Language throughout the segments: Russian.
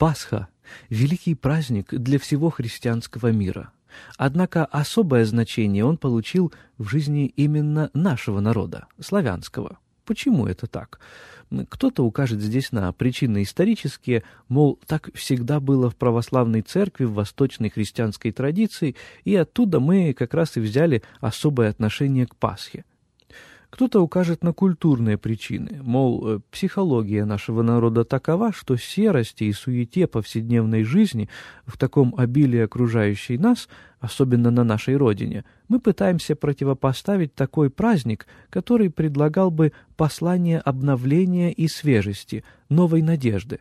Пасха – великий праздник для всего христианского мира. Однако особое значение он получил в жизни именно нашего народа, славянского. Почему это так? Кто-то укажет здесь на причины исторические, мол, так всегда было в православной церкви, в восточной христианской традиции, и оттуда мы как раз и взяли особое отношение к Пасхе. Кто-то укажет на культурные причины, мол, э, психология нашего народа такова, что серости и суете повседневной жизни в таком обилии окружающей нас, особенно на нашей родине, мы пытаемся противопоставить такой праздник, который предлагал бы послание обновления и свежести, новой надежды.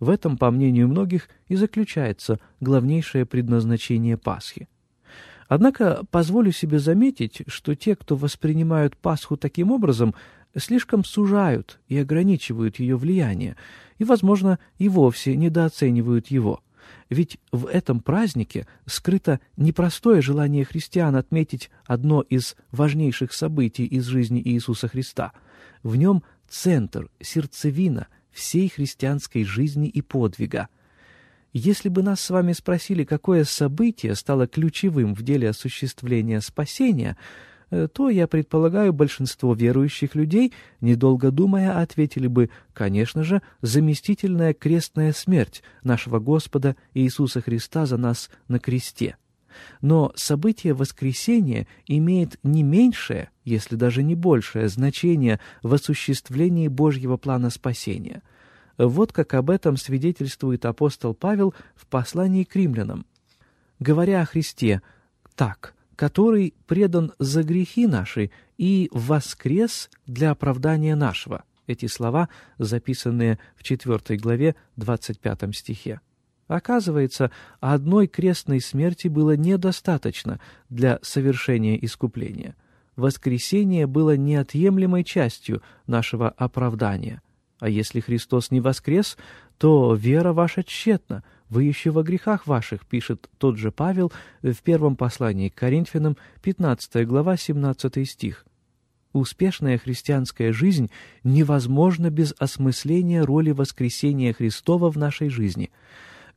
В этом, по мнению многих, и заключается главнейшее предназначение Пасхи. Однако позволю себе заметить, что те, кто воспринимают Пасху таким образом, слишком сужают и ограничивают ее влияние, и, возможно, и вовсе недооценивают его. Ведь в этом празднике скрыто непростое желание христиан отметить одно из важнейших событий из жизни Иисуса Христа. В нем центр, сердцевина всей христианской жизни и подвига – если бы нас с вами спросили, какое событие стало ключевым в деле осуществления спасения, э, то, я предполагаю, большинство верующих людей, недолго думая, ответили бы, конечно же, заместительная крестная смерть нашего Господа Иисуса Христа за нас на кресте. Но событие воскресения имеет не меньшее, если даже не большее значение в осуществлении Божьего плана спасения – вот как об этом свидетельствует апостол Павел в послании к римлянам. Говоря о Христе так, который предан за грехи наши и воскрес для оправдания нашего. Эти слова, записанные в 4 главе 25 стихе. Оказывается, одной крестной смерти было недостаточно для совершения искупления. Воскресение было неотъемлемой частью нашего оправдания – а если Христос не воскрес, то вера ваша тщетна, вы еще во грехах ваших, пишет тот же Павел в первом послании к Коринфянам, 15 глава, 17 стих. Успешная христианская жизнь невозможна без осмысления роли воскресения Христова в нашей жизни –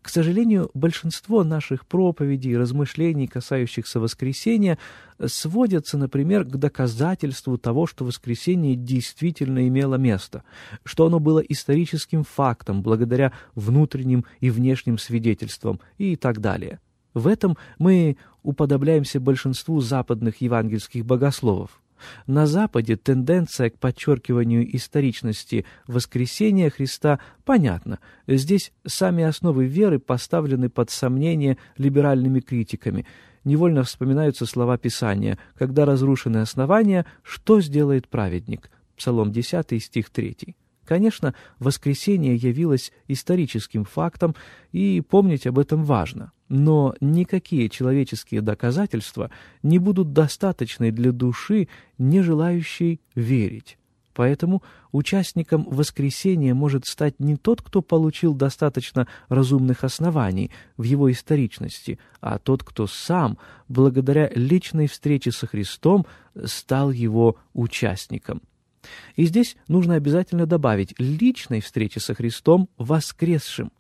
к сожалению, большинство наших проповедей и размышлений, касающихся воскресения, сводятся, например, к доказательству того, что воскресение действительно имело место, что оно было историческим фактом благодаря внутренним и внешним свидетельствам и так далее. В этом мы уподобляемся большинству западных евангельских богословов. На Западе тенденция к подчеркиванию историчности воскресения Христа понятна. Здесь сами основы веры поставлены под сомнение либеральными критиками. Невольно вспоминаются слова Писания «Когда разрушены основания, что сделает праведник?» Псалом 10, стих 3. Конечно, воскресение явилось историческим фактом, и помнить об этом важно. Но никакие человеческие доказательства не будут достаточны для души, не желающей верить. Поэтому участником воскресения может стать не тот, кто получил достаточно разумных оснований в его историчности, а тот, кто сам, благодаря личной встрече со Христом, стал его участником. И здесь нужно обязательно добавить личной встречи со Христом воскресшим.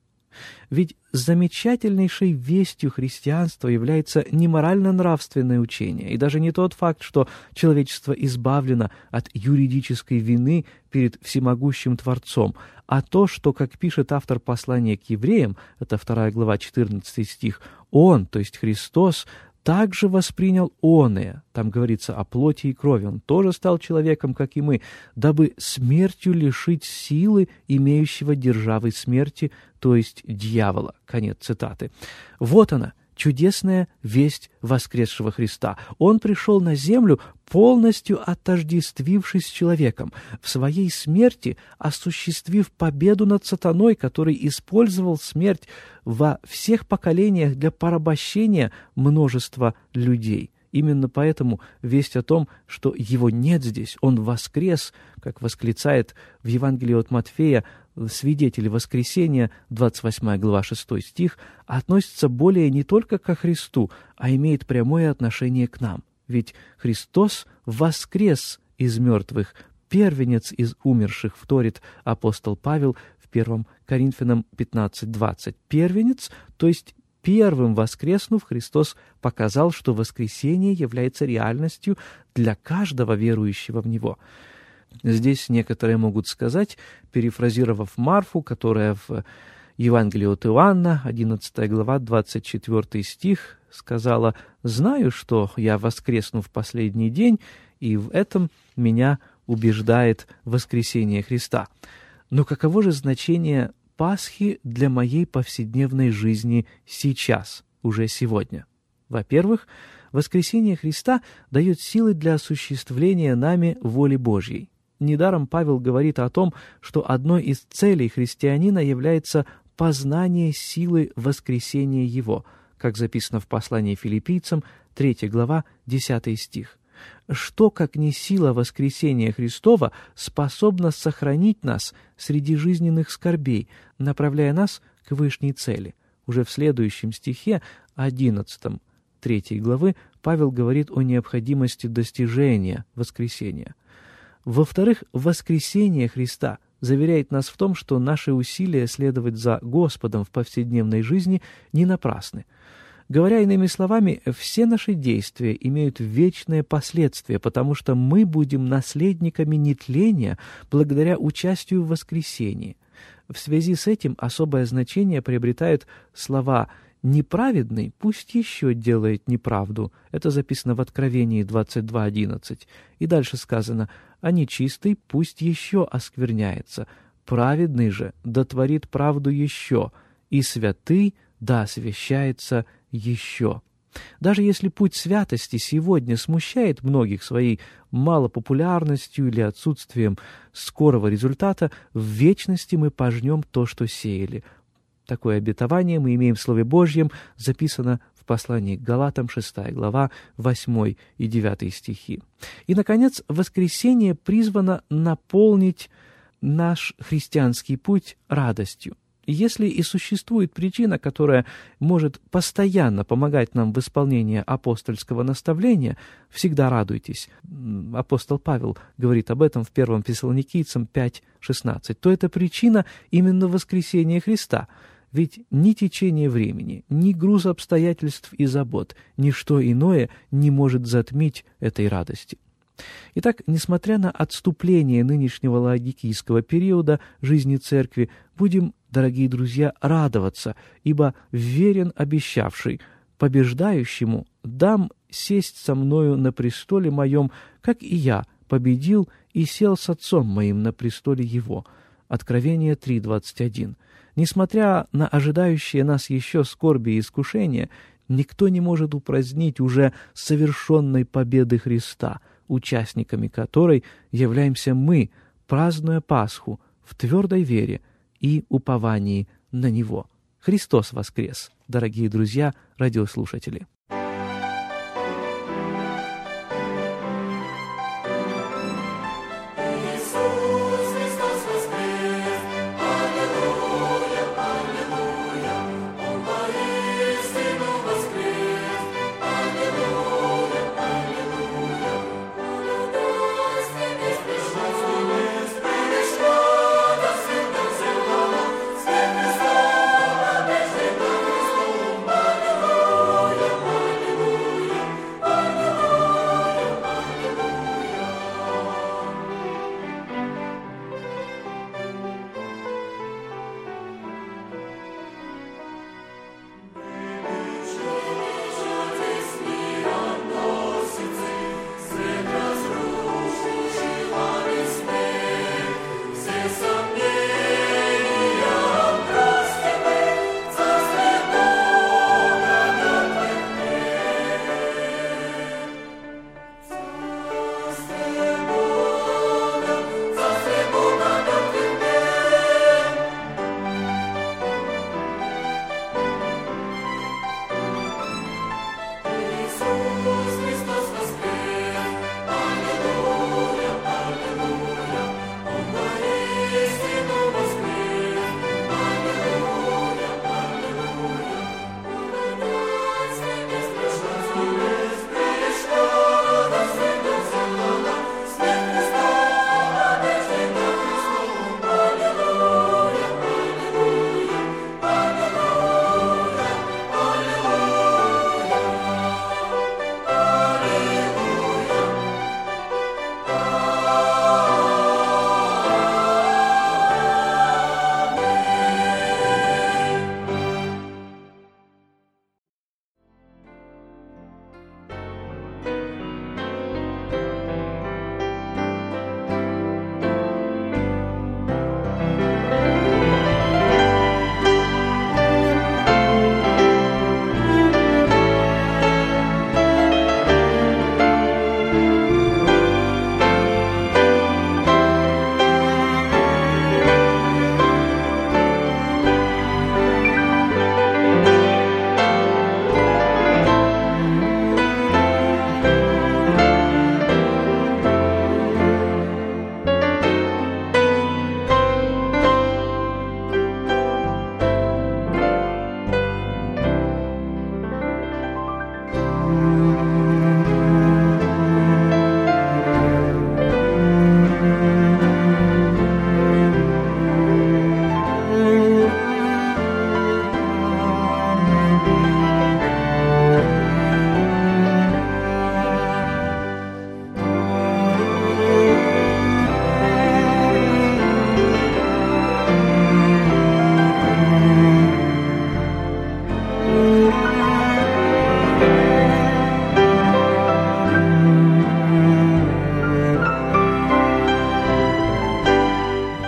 Ведь замечательнейшей вестью христианства является не морально-нравственное учение, и даже не тот факт, что человечество избавлено от юридической вины перед всемогущим Творцом, а то, что, как пишет автор послания к евреям, это 2 глава 14 стих, Он, то есть Христос, также воспринял оное, там говорится о плоти и крови, он тоже стал человеком, как и мы, дабы смертью лишить силы имеющего державы смерти, то есть дьявола. Конец цитаты. Вот она, чудесная весть воскресшего Христа. Он пришел на землю, полностью отождествившись с человеком, в своей смерти осуществив победу над сатаной, который использовал смерть во всех поколениях для порабощения множества людей. Именно поэтому весть о том, что его нет здесь, он воскрес, как восклицает в Евангелии от Матфея свидетели воскресения, 28 глава 6 стих, относится более не только ко Христу, а имеет прямое отношение к нам. Ведь Христос воскрес из мертвых, первенец из умерших, вторит апостол Павел в 1 Коринфянам 15.20. Первенец, то есть первым воскреснув, Христос показал, что воскресение является реальностью для каждого верующего в Него. Здесь некоторые могут сказать, перефразировав Марфу, которая в Евангелии от Иоанна, 11 глава, 24 стих, сказала, «Знаю, что я воскресну в последний день, и в этом меня убеждает воскресение Христа». Но каково же значение Пасхи для моей повседневной жизни сейчас, уже сегодня? Во-первых, воскресение Христа дает силы для осуществления нами воли Божьей. Недаром Павел говорит о том, что одной из целей христианина является познание силы воскресения Его, как записано в послании филиппийцам, 3 глава, 10 стих. Что, как не сила воскресения Христова, способна сохранить нас среди жизненных скорбей, направляя нас к вышней цели? Уже в следующем стихе, 11 3 главы, Павел говорит о необходимости достижения воскресения. Во-вторых, воскресение Христа заверяет нас в том, что наши усилия следовать за Господом в повседневной жизни не напрасны. Говоря иными словами, все наши действия имеют вечные последствия, потому что мы будем наследниками нетления благодаря участию в воскресении. В связи с этим особое значение приобретают слова «неправедный пусть еще делает неправду». Это записано в Откровении 22.11. И дальше сказано «а нечистый пусть еще оскверняется, праведный же дотворит правду еще, и святый да освящается еще». Даже если путь святости сегодня смущает многих своей малопопулярностью или отсутствием скорого результата, в вечности мы пожнем то, что сеяли. Такое обетование мы имеем в Слове Божьем, записано в послании к Галатам, 6 глава, 8 и 9 стихи. И, наконец, воскресение призвано наполнить наш христианский путь радостью. Если и существует причина, которая может постоянно помогать нам в исполнении апостольского наставления, всегда радуйтесь. Апостол Павел говорит об этом в 1 Фессалоникийцам 5.16. То это причина именно воскресения Христа – ведь ни течение времени, ни груз обстоятельств и забот, ничто иное не может затмить этой радости. Итак, несмотря на отступление нынешнего ладикийского периода жизни Церкви, будем, дорогие друзья, радоваться, ибо верен обещавший побеждающему дам сесть со мною на престоле моем, как и я победил и сел с отцом моим на престоле его». Откровение 3.21. Несмотря на ожидающие нас еще скорби и искушения, никто не может упразднить уже совершенной победы Христа, участниками которой являемся мы, празднуя Пасху в твердой вере и уповании на Него. Христос воскрес, дорогие друзья, радиослушатели!